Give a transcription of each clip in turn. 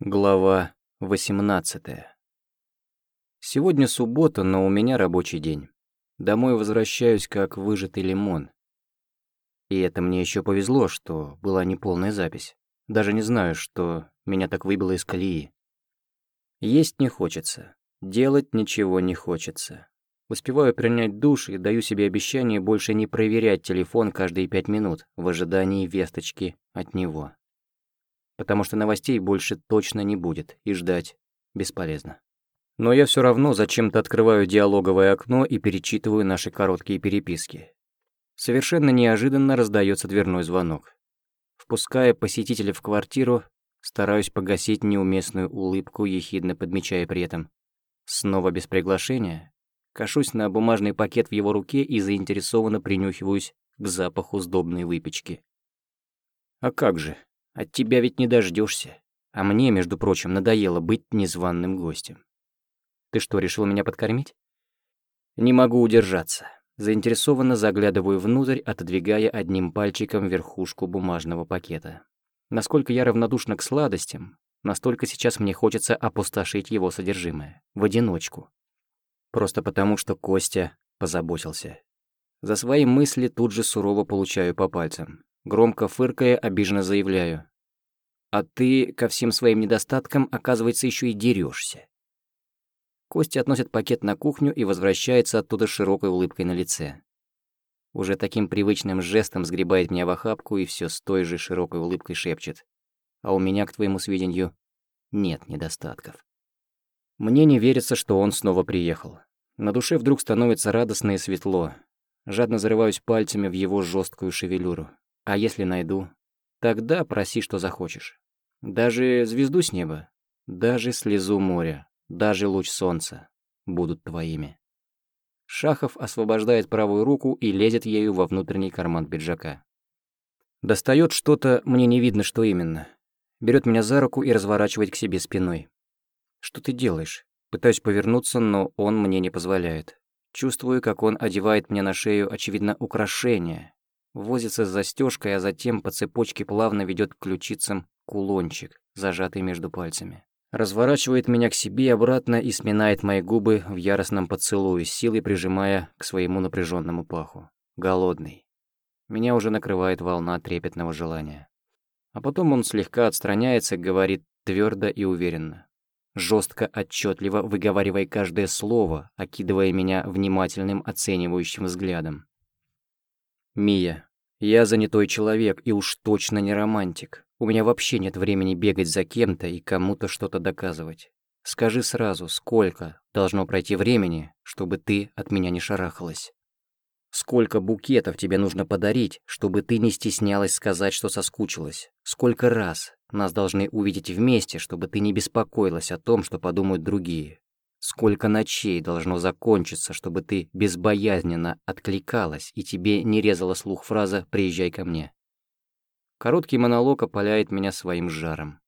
Глава 18 Сегодня суббота, но у меня рабочий день. Домой возвращаюсь как выжатый лимон. И это мне еще повезло, что была неполная запись. Даже не знаю, что меня так выбило из колеи. Есть не хочется, делать ничего не хочется. Успеваю принять душ и даю себе обещание больше не проверять телефон каждые пять минут в ожидании весточки от него потому что новостей больше точно не будет, и ждать бесполезно. Но я все равно зачем-то открываю диалоговое окно и перечитываю наши короткие переписки. Совершенно неожиданно раздается дверной звонок. Впуская посетителя в квартиру, стараюсь погасить неуместную улыбку, ехидно подмечая при этом. Снова без приглашения. Кашусь на бумажный пакет в его руке и заинтересованно принюхиваюсь к запаху сдобной выпечки. А как же, от тебя ведь не дождешься. А мне, между прочим, надоело быть незваным гостем. Ты что, решил меня подкормить? Не могу удержаться. Заинтересованно заглядываю внутрь, отодвигая одним пальчиком верхушку бумажного пакета. Насколько я равнодушна к сладостям, настолько сейчас мне хочется опустошить его содержимое. В одиночку. Просто потому, что Костя позаботился. За свои мысли тут же сурово получаю по пальцам. Громко фыркая, обиженно заявляю. А ты ко всем своим недостаткам, оказывается, еще и дерешься. Костя относит пакет на кухню и возвращается оттуда с широкой улыбкой на лице. Уже таким привычным жестом сгребает меня в охапку и все с той же широкой улыбкой шепчет. А у меня, к твоему сведению, нет недостатков. Мне не верится, что он снова приехал. На душе вдруг становится радостно и светло. Жадно зарываюсь пальцами в его жесткую шевелюру. А если найду, тогда проси, что захочешь. Даже звезду с неба, даже слезу моря, даже луч солнца будут твоими. Шахов освобождает правую руку и лезет ею во внутренний карман пиджака. Достает что-то, мне не видно, что именно. Берет меня за руку и разворачивает к себе спиной. «Что ты делаешь?» Пытаюсь повернуться, но он мне не позволяет. Чувствую, как он одевает мне на шею, очевидно, украшение, возится с застежкой, а затем по цепочке плавно ведет к ключицам кулончик, зажатый между пальцами. Разворачивает меня к себе обратно и сминает мои губы в яростном поцелуе, силой прижимая к своему напряженному паху. Голодный. Меня уже накрывает волна трепетного желания. А потом он слегка отстраняется, говорит твердо и уверенно. Жестко, отчетливо выговаривая каждое слово, окидывая меня внимательным оценивающим взглядом. «Мия, я занятой человек и уж точно не романтик. У меня вообще нет времени бегать за кем-то и кому-то что-то доказывать. Скажи сразу, сколько должно пройти времени, чтобы ты от меня не шарахалась? Сколько букетов тебе нужно подарить, чтобы ты не стеснялась сказать, что соскучилась? Сколько раз нас должны увидеть вместе, чтобы ты не беспокоилась о том, что подумают другие? Сколько ночей должно закончиться, чтобы ты безбоязненно откликалась и тебе не резала слух фраза «приезжай ко мне». Короткий монолог опаляет меня своим жаром.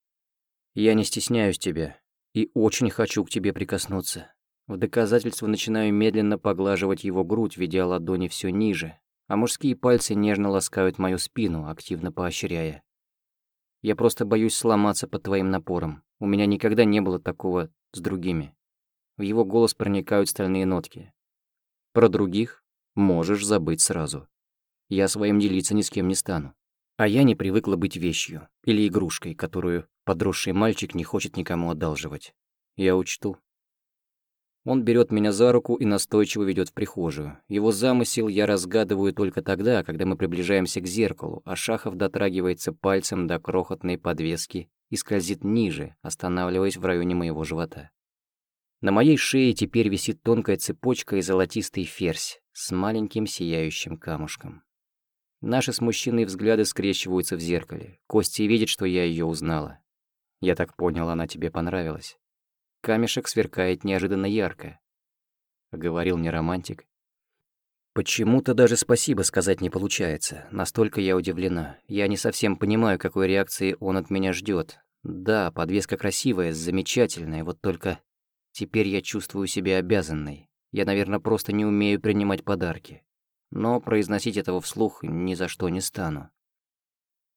Я не стесняюсь тебя и очень хочу к тебе прикоснуться. В доказательство начинаю медленно поглаживать его грудь, ведя ладони все ниже, а мужские пальцы нежно ласкают мою спину, активно поощряя. Я просто боюсь сломаться под твоим напором. У меня никогда не было такого с другими. В его голос проникают стальные нотки. Про других можешь забыть сразу. Я своим делиться ни с кем не стану. А я не привыкла быть вещью или игрушкой, которую подросший мальчик не хочет никому одалживать. Я учту. Он берет меня за руку и настойчиво ведет в прихожую. Его замысел я разгадываю только тогда, когда мы приближаемся к зеркалу, а Шахов дотрагивается пальцем до крохотной подвески и скользит ниже, останавливаясь в районе моего живота. На моей шее теперь висит тонкая цепочка и золотистый ферзь с маленьким сияющим камушком. Наши с мужчиной взгляды скрещиваются в зеркале. Костя видит, что я ее узнала. Я так понял, она тебе понравилась. Камешек сверкает неожиданно ярко. Говорил мне романтик. Почему-то даже спасибо сказать не получается. Настолько я удивлена. Я не совсем понимаю, какой реакции он от меня ждет. Да, подвеска красивая, замечательная, вот только Теперь я чувствую себя обязанной. Я, наверное, просто не умею принимать подарки. Но произносить этого вслух ни за что не стану.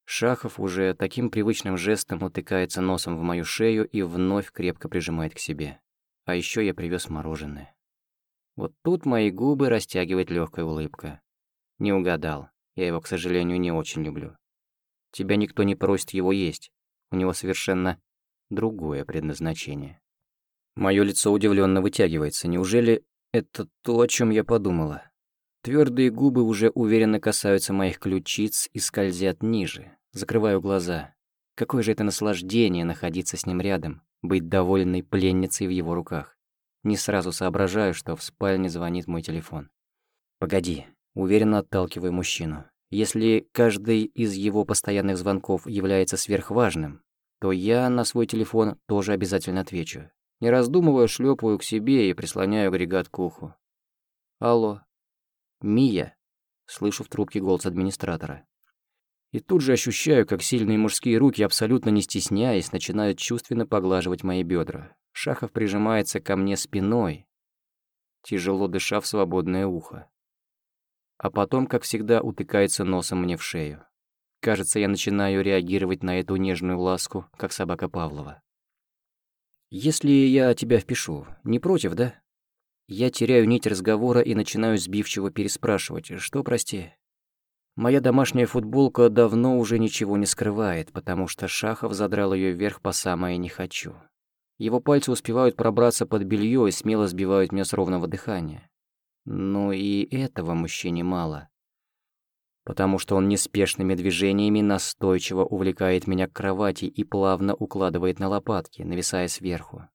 Шахов уже таким привычным жестом утыкается носом в мою шею и вновь крепко прижимает к себе. А еще я привез мороженое. Вот тут мои губы растягивает легкая улыбка. Не угадал. Я его, к сожалению, не очень люблю. Тебя никто не просит его есть. У него совершенно другое предназначение. Мое лицо удивленно вытягивается. Неужели это то, о чем я подумала? Твердые губы уже уверенно касаются моих ключиц и скользят ниже. Закрываю глаза. Какое же это наслаждение находиться с ним рядом, быть довольной пленницей в его руках. Не сразу соображаю, что в спальне звонит мой телефон. «Погоди», уверенно отталкиваю мужчину. Если каждый из его постоянных звонков является сверхважным, то я на свой телефон тоже обязательно отвечу. Не раздумывая, шлепаю к себе и прислоняю агрегат к уху. «Алло», «Мия!» — слышу в трубке голос администратора. И тут же ощущаю, как сильные мужские руки, абсолютно не стесняясь, начинают чувственно поглаживать мои бедра. Шахов прижимается ко мне спиной, тяжело дыша в свободное ухо. А потом, как всегда, утыкается носом мне в шею. Кажется, я начинаю реагировать на эту нежную ласку, как собака Павлова. «Если я тебя впишу, не против, да?» Я теряю нить разговора и начинаю сбивчиво переспрашивать. Что, прости? Моя домашняя футболка давно уже ничего не скрывает, потому что Шахов задрал ее вверх по самое «не хочу». Его пальцы успевают пробраться под белье и смело сбивают меня с ровного дыхания. Но и этого мужчине мало. Потому что он неспешными движениями настойчиво увлекает меня к кровати и плавно укладывает на лопатки, нависая сверху.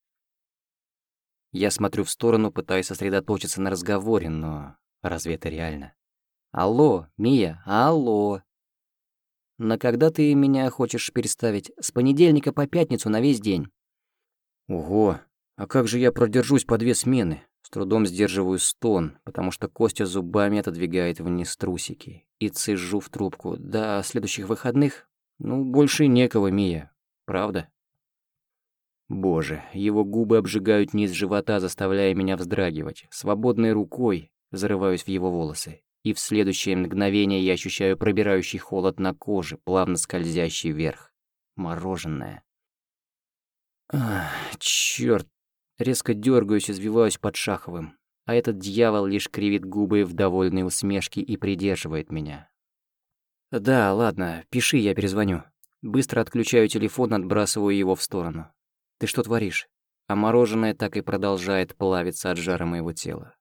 Я смотрю в сторону, пытаясь сосредоточиться на разговоре, но разве это реально? Алло, Мия, алло. На когда ты меня хочешь переставить? С понедельника по пятницу на весь день. Ого, а как же я продержусь по две смены? С трудом сдерживаю стон, потому что Костя зубами отодвигает вниз трусики. И цежу в трубку. До следующих выходных? Ну, больше некого, Мия. Правда? Боже, его губы обжигают низ живота, заставляя меня вздрагивать. Свободной рукой зарываюсь в его волосы. И в следующее мгновение я ощущаю пробирающий холод на коже, плавно скользящий вверх. Мороженое. Ах, чёрт. Резко дергаюсь и сбиваюсь под Шаховым. А этот дьявол лишь кривит губы в довольной усмешке и придерживает меня. «Да, ладно, пиши, я перезвоню». Быстро отключаю телефон, отбрасываю его в сторону. Ты что творишь? А мороженое так и продолжает плавиться от жара моего тела.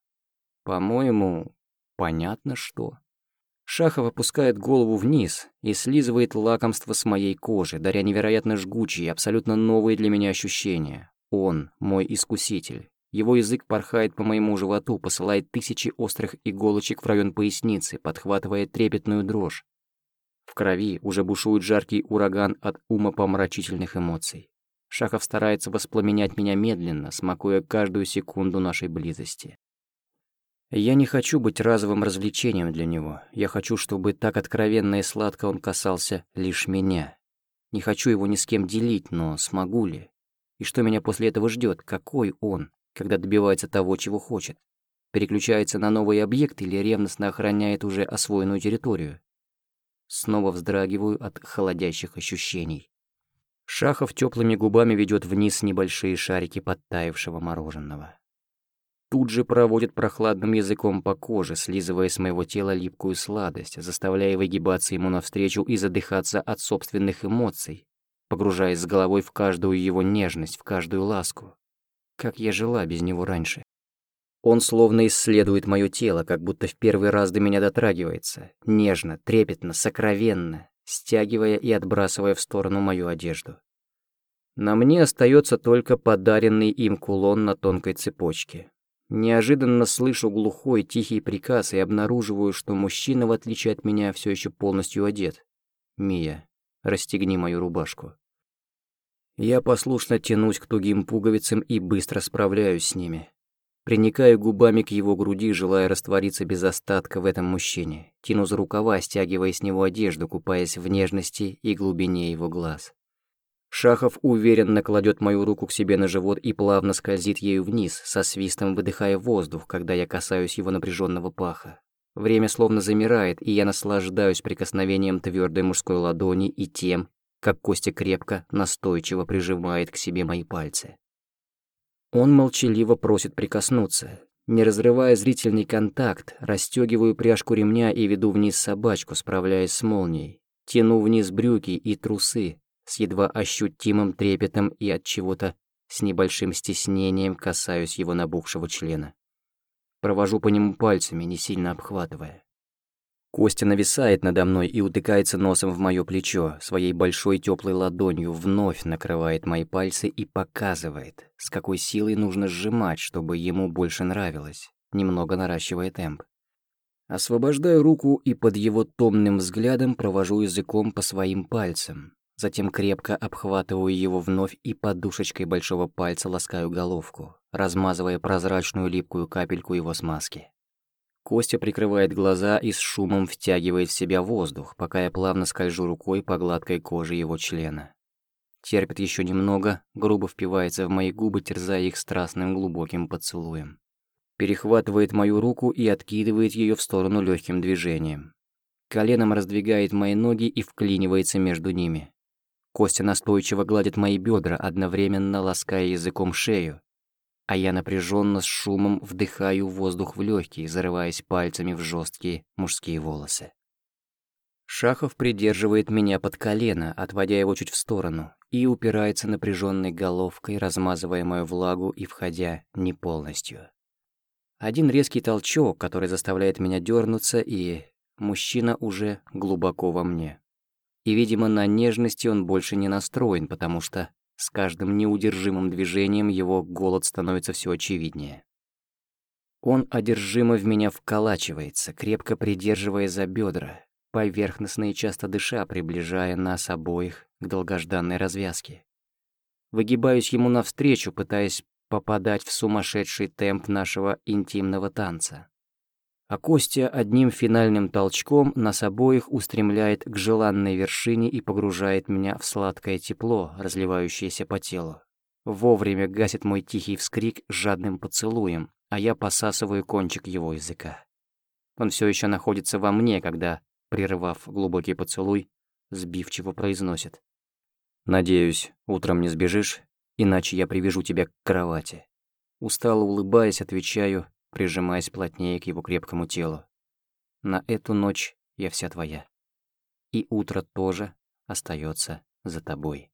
По-моему, понятно что. Шахов опускает голову вниз и слизывает лакомство с моей кожи, даря невероятно жгучие, абсолютно новые для меня ощущения. Он — мой искуситель. Его язык порхает по моему животу, посылает тысячи острых иголочек в район поясницы, подхватывая трепетную дрожь. В крови уже бушует жаркий ураган от умопомрачительных эмоций. Шахов старается воспламенять меня медленно, смакуя каждую секунду нашей близости. Я не хочу быть разовым развлечением для него. Я хочу, чтобы так откровенно и сладко он касался лишь меня. Не хочу его ни с кем делить, но смогу ли? И что меня после этого ждет? Какой он, когда добивается того, чего хочет? Переключается на новый объект или ревностно охраняет уже освоенную территорию? Снова вздрагиваю от холодящих ощущений. Шахов теплыми губами ведет вниз небольшие шарики подтаявшего мороженого. Тут же проводит прохладным языком по коже, слизывая с моего тела липкую сладость, заставляя выгибаться ему навстречу и задыхаться от собственных эмоций, погружаясь с головой в каждую его нежность, в каждую ласку. Как я жила без него раньше. Он словно исследует мое тело, как будто в первый раз до меня дотрагивается, нежно, трепетно, сокровенно, стягивая и отбрасывая в сторону мою одежду. На мне остается только подаренный им кулон на тонкой цепочке. Неожиданно слышу глухой тихий приказ и обнаруживаю, что мужчина, в отличие от меня, все еще полностью одет. «Мия, расстегни мою рубашку». Я послушно тянусь к тугим пуговицам и быстро справляюсь с ними. Приникаю губами к его груди, желая раствориться без остатка в этом мужчине. Тяну за рукава, стягивая с него одежду, купаясь в нежности и глубине его глаз. Шахов уверенно кладет мою руку к себе на живот и плавно скользит ею вниз, со свистом выдыхая воздух, когда я касаюсь его напряженного паха. Время словно замирает, и я наслаждаюсь прикосновением твердой мужской ладони и тем, как Костя крепко, настойчиво прижимает к себе мои пальцы. Он молчаливо просит прикоснуться. Не разрывая зрительный контакт, расстегиваю пряжку ремня и веду вниз собачку, справляясь с молнией. Тяну вниз брюки и трусы, с едва ощутимым трепетом и от чего-то с небольшим стеснением касаюсь его набухшего члена. Провожу по нему пальцами, не сильно обхватывая. Костя нависает надо мной и утыкается носом в моё плечо, своей большой теплой ладонью вновь накрывает мои пальцы и показывает, с какой силой нужно сжимать, чтобы ему больше нравилось, немного наращивая темп. Освобождаю руку и под его томным взглядом провожу языком по своим пальцам, затем крепко обхватываю его вновь и подушечкой большого пальца ласкаю головку, размазывая прозрачную липкую капельку его смазки. Костя прикрывает глаза и с шумом втягивает в себя воздух, пока я плавно скольжу рукой по гладкой коже его члена. Терпит еще немного, грубо впивается в мои губы, терзая их страстным глубоким поцелуем. Перехватывает мою руку и откидывает ее в сторону легким движением. Коленом раздвигает мои ноги и вклинивается между ними. Костя настойчиво гладит мои бедра, одновременно лаская языком шею, а я напряженно с шумом вдыхаю воздух в легкие, зарываясь пальцами в жесткие мужские волосы. Шахов придерживает меня под колено, отводя его чуть в сторону, и упирается напряженной головкой, размазывая мою влагу и входя не полностью. Один резкий толчок, который заставляет меня дернуться, и мужчина уже глубоко во мне. И, видимо, на нежности он больше не настроен, потому что с каждым неудержимым движением его голод становится все очевиднее. Он одержимо в меня вколачивается, крепко придерживая за бедра, поверхностно и часто дыша, приближая нас обоих к долгожданной развязке. Выгибаюсь ему навстречу, пытаясь попадать в сумасшедший темп нашего интимного танца. А Костя одним финальным толчком нас обоих устремляет к желанной вершине и погружает меня в сладкое тепло, разливающееся по телу. Вовремя гасит мой тихий вскрик жадным поцелуем, а я посасываю кончик его языка. Он все еще находится во мне, когда, прерывав глубокий поцелуй, сбивчиво произносит. «Надеюсь, утром не сбежишь, иначе я привяжу тебя к кровати». Устало улыбаясь, отвечаю прижимаясь плотнее к его крепкому телу. На эту ночь я вся твоя. И утро тоже остается за тобой.